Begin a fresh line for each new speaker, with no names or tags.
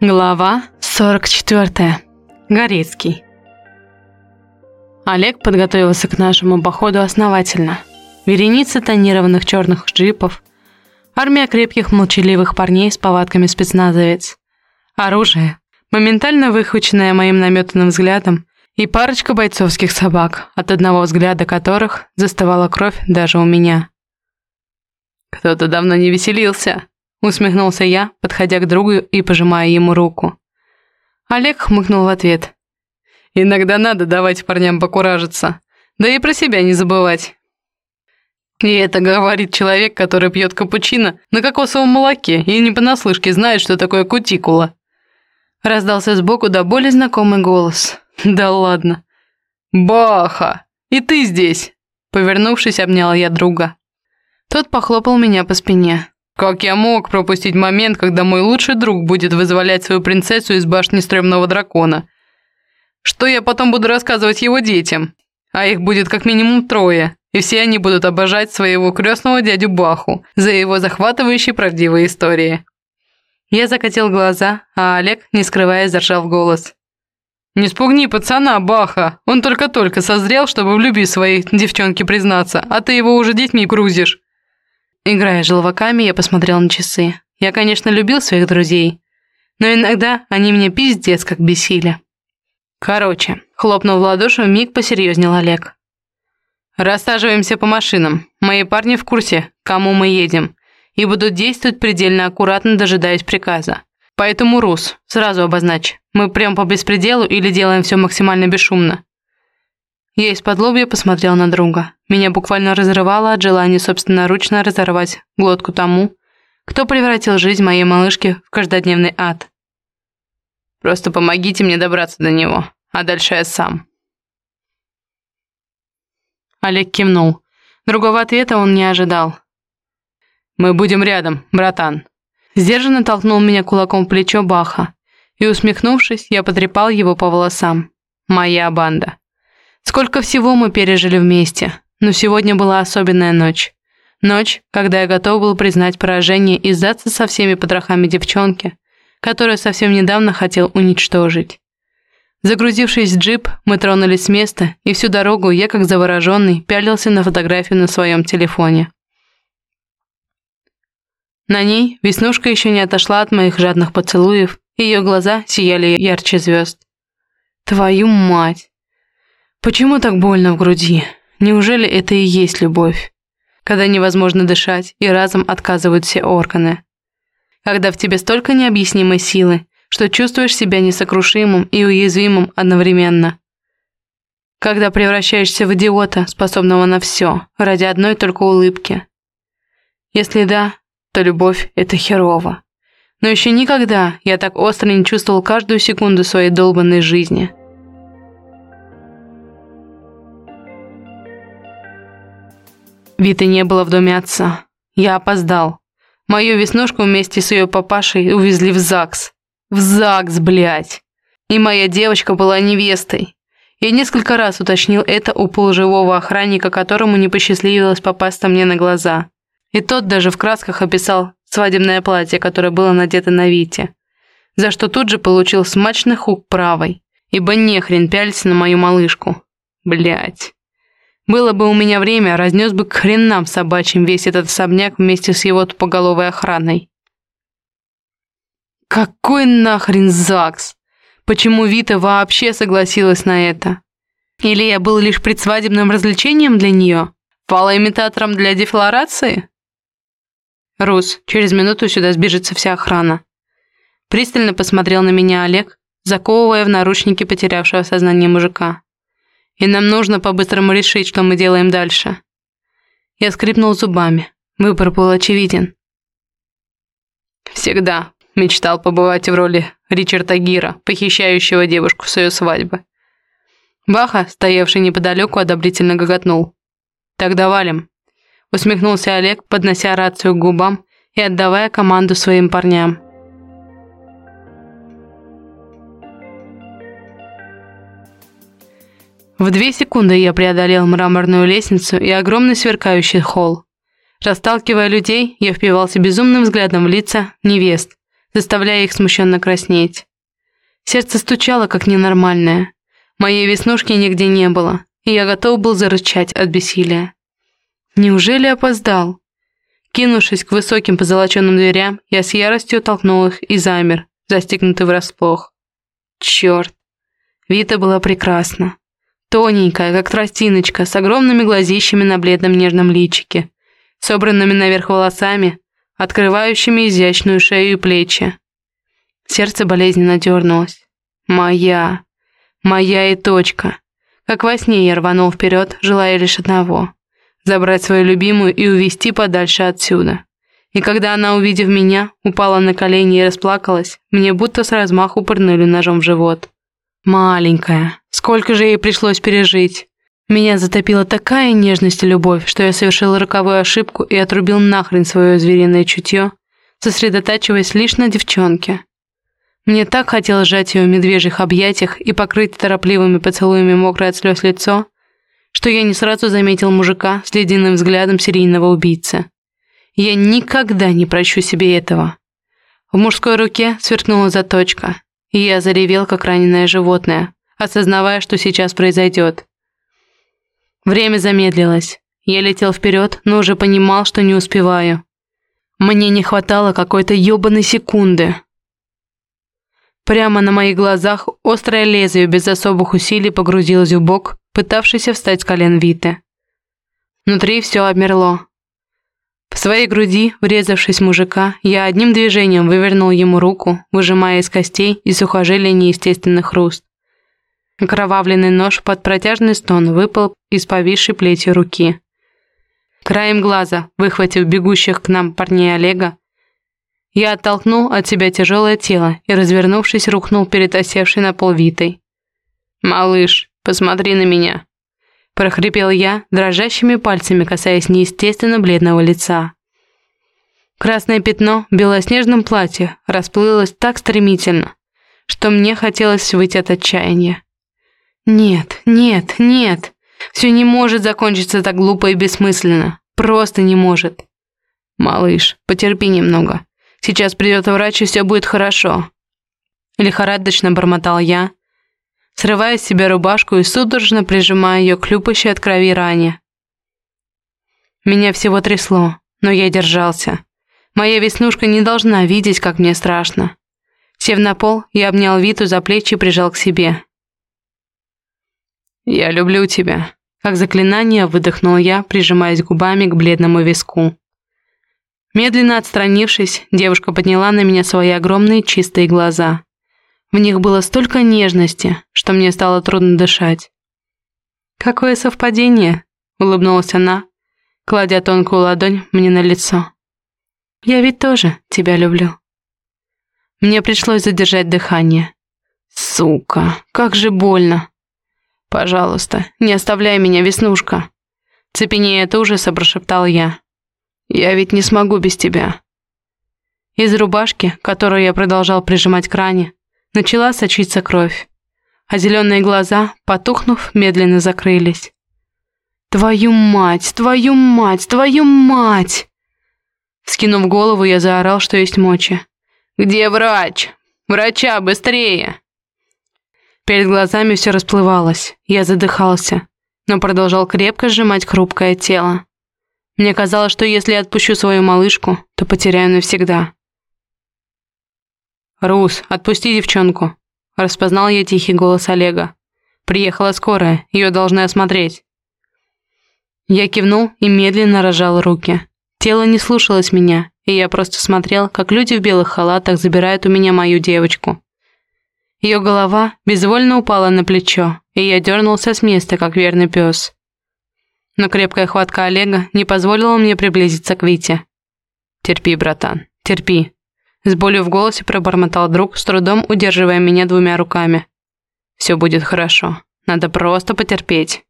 Глава 44. Горецкий. Олег подготовился к нашему походу основательно. Вереница тонированных черных джипов, армия крепких молчаливых парней с повадками спецназовец, оружие, моментально выхваченное моим наметанным взглядом, и парочка бойцовских собак, от одного взгляда которых застывала кровь даже у меня. «Кто-то давно не веселился», Усмехнулся я, подходя к другу и пожимая ему руку. Олег хмыкнул в ответ. «Иногда надо давать парням покуражиться. Да и про себя не забывать». И это говорит человек, который пьет капучино на кокосовом молоке и не понаслышке знает, что такое кутикула. Раздался сбоку до боли знакомый голос. «Да ладно». «Баха! И ты здесь!» Повернувшись, обняла я друга. Тот похлопал меня по спине. Как я мог пропустить момент, когда мой лучший друг будет вызволять свою принцессу из башни стрёмного дракона? Что я потом буду рассказывать его детям? А их будет как минимум трое, и все они будут обожать своего крестного дядю Баху за его захватывающие правдивые истории. Я закатил глаза, а Олег, не скрываясь, заржал голос. «Не спугни пацана, Баха! Он только-только созрел, чтобы в любви своей девчонке признаться, а ты его уже детьми грузишь. Играя желваками, я посмотрел на часы. Я, конечно, любил своих друзей, но иногда они меня пиздец как бесили. Короче, хлопнув в ладоши, миг посерьезнел Олег. «Рассаживаемся по машинам. Мои парни в курсе, кому мы едем, и будут действовать предельно аккуратно, дожидаясь приказа. Поэтому, Рус, сразу обозначь, мы прям по беспределу или делаем все максимально бесшумно?» Я из-под лобья посмотрел на друга. Меня буквально разрывало от желания собственноручно разорвать глотку тому, кто превратил жизнь моей малышки в каждодневный ад. Просто помогите мне добраться до него, а дальше я сам. Олег кивнул. Другого ответа он не ожидал. «Мы будем рядом, братан». Сдержанно толкнул меня кулаком в плечо Баха, и, усмехнувшись, я потрепал его по волосам. «Моя банда». Сколько всего мы пережили вместе, но сегодня была особенная ночь. Ночь, когда я готов был признать поражение и сдаться со всеми потрохами девчонки, которую совсем недавно хотел уничтожить. Загрузившись в джип, мы тронулись с места, и всю дорогу я, как завороженный, пялился на фотографию на своем телефоне. На ней Веснушка еще не отошла от моих жадных поцелуев, и ее глаза сияли ярче звезд. Твою мать! Почему так больно в груди? Неужели это и есть любовь? Когда невозможно дышать, и разом отказывают все органы. Когда в тебе столько необъяснимой силы, что чувствуешь себя несокрушимым и уязвимым одновременно. Когда превращаешься в идиота, способного на все, ради одной только улыбки. Если да, то любовь — это херово. Но еще никогда я так остро не чувствовал каждую секунду своей долбанной жизни. Виты не было в доме отца. Я опоздал. Мою веснушку вместе с ее папашей увезли в ЗАГС. В ЗАГС, блядь. И моя девочка была невестой. Я несколько раз уточнил это у полуживого охранника, которому не посчастливилось попасться мне на глаза. И тот даже в красках описал свадебное платье, которое было надето на Вите. За что тут же получил смачный хук правой. Ибо нехрен пялиться на мою малышку. Блять. Было бы у меня время, разнес бы к хренам собачьим весь этот особняк вместе с его тупоголовой охраной. Какой нахрен ЗАГС? Почему Вита вообще согласилась на это? Или я был лишь предсвадебным развлечением для нее? Фалоимитатором для дефлорации? Рус, через минуту сюда сбежится вся охрана. Пристально посмотрел на меня Олег, заковывая в наручники потерявшего сознание мужика и нам нужно по-быстрому решить, что мы делаем дальше». Я скрипнул зубами. Выбор был очевиден. Всегда мечтал побывать в роли Ричарда Гира, похищающего девушку с ее свадьбы. Баха, стоявший неподалеку, одобрительно гоготнул. «Тогда валим», — усмехнулся Олег, поднося рацию к губам и отдавая команду своим парням. В две секунды я преодолел мраморную лестницу и огромный сверкающий холл. Расталкивая людей, я впивался безумным взглядом в лица невест, заставляя их смущенно краснеть. Сердце стучало, как ненормальное. Моей веснушки нигде не было, и я готов был зарычать от бессилия. Неужели опоздал? Кинувшись к высоким позолоченным дверям, я с яростью толкнул их и замер, застегнутый врасплох. Черт! Вита была прекрасна. Тоненькая, как тростиночка, с огромными глазищами на бледном нежном личике, собранными наверх волосами, открывающими изящную шею и плечи. Сердце болезненно дернулось. Моя. Моя и точка. Как во сне я рванул вперед, желая лишь одного — забрать свою любимую и увести подальше отсюда. И когда она, увидев меня, упала на колени и расплакалась, мне будто с размаху пырнули ножом в живот. Маленькая, сколько же ей пришлось пережить. Меня затопила такая нежность и любовь, что я совершил роковую ошибку и отрубил нахрен свое звериное чутье, сосредотачиваясь лишь на девчонке. Мне так хотелось сжать ее в медвежьих объятиях и покрыть торопливыми поцелуями мокрое от слез лицо, что я не сразу заметил мужика с ледяным взглядом серийного убийцы. Я никогда не прощу себе этого. В мужской руке сверкнула заточка, и я заревел, как раненое животное, осознавая, что сейчас произойдет. Время замедлилось. Я летел вперед, но уже понимал, что не успеваю. Мне не хватало какой-то ёбаной секунды. Прямо на моих глазах острое лезвие без особых усилий погрузилось в бок, пытавшийся встать с колен Виты. Внутри все обмерло. В своей груди, врезавшись мужика, я одним движением вывернул ему руку, выжимая из костей и сухожилий неестественный хруст. Окровавленный нож под протяжный стон выпал из повисшей плетью руки. Краем глаза, выхватив бегущих к нам парней Олега, я оттолкнул от себя тяжелое тело и, развернувшись, рухнул перед осевшей на пол Витой. «Малыш, посмотри на меня!» прохрипел я, дрожащими пальцами касаясь неестественно бледного лица. Красное пятно в белоснежном платье расплылось так стремительно, что мне хотелось выйти от отчаяния. Нет, нет, нет. Все не может закончиться так глупо и бессмысленно. Просто не может. Малыш, потерпи немного. Сейчас придет врач, и все будет хорошо. Лихорадочно бормотал я, срывая с себя рубашку и судорожно прижимая ее к хлюпающей от крови ране. Меня всего трясло, но я держался. Моя веснушка не должна видеть, как мне страшно. Сев на пол, я обнял Виту за плечи и прижал к себе. «Я люблю тебя», — как заклинание выдохнул я, прижимаясь губами к бледному виску. Медленно отстранившись, девушка подняла на меня свои огромные чистые глаза. В них было столько нежности, что мне стало трудно дышать. «Какое совпадение!» — улыбнулась она, кладя тонкую ладонь мне на лицо. «Я ведь тоже тебя люблю». Мне пришлось задержать дыхание. «Сука, как же больно!» «Пожалуйста, не оставляй меня, Веснушка!» Цепенея от ужаса, прошептал я. «Я ведь не смогу без тебя!» Из рубашки, которую я продолжал прижимать к ране, начала сочиться кровь, а зеленые глаза, потухнув, медленно закрылись. «Твою мать! Твою мать! Твою мать!» Скинув голову, я заорал, что есть мочи. «Где врач? Врача, быстрее!» Перед глазами все расплывалось, я задыхался, но продолжал крепко сжимать хрупкое тело. Мне казалось, что если я отпущу свою малышку, то потеряю навсегда. «Рус, отпусти девчонку!» Распознал я тихий голос Олега. «Приехала скорая, ее должны осмотреть». Я кивнул и медленно рожал руки. Тело не слушалось меня, и я просто смотрел, как люди в белых халатах забирают у меня мою девочку. Ее голова безвольно упала на плечо, и я дернулся с места, как верный пес. Но крепкая хватка Олега не позволила мне приблизиться к Вите. «Терпи, братан, терпи». С болью в голосе пробормотал друг, с трудом удерживая меня двумя руками. «Все будет хорошо. Надо просто потерпеть».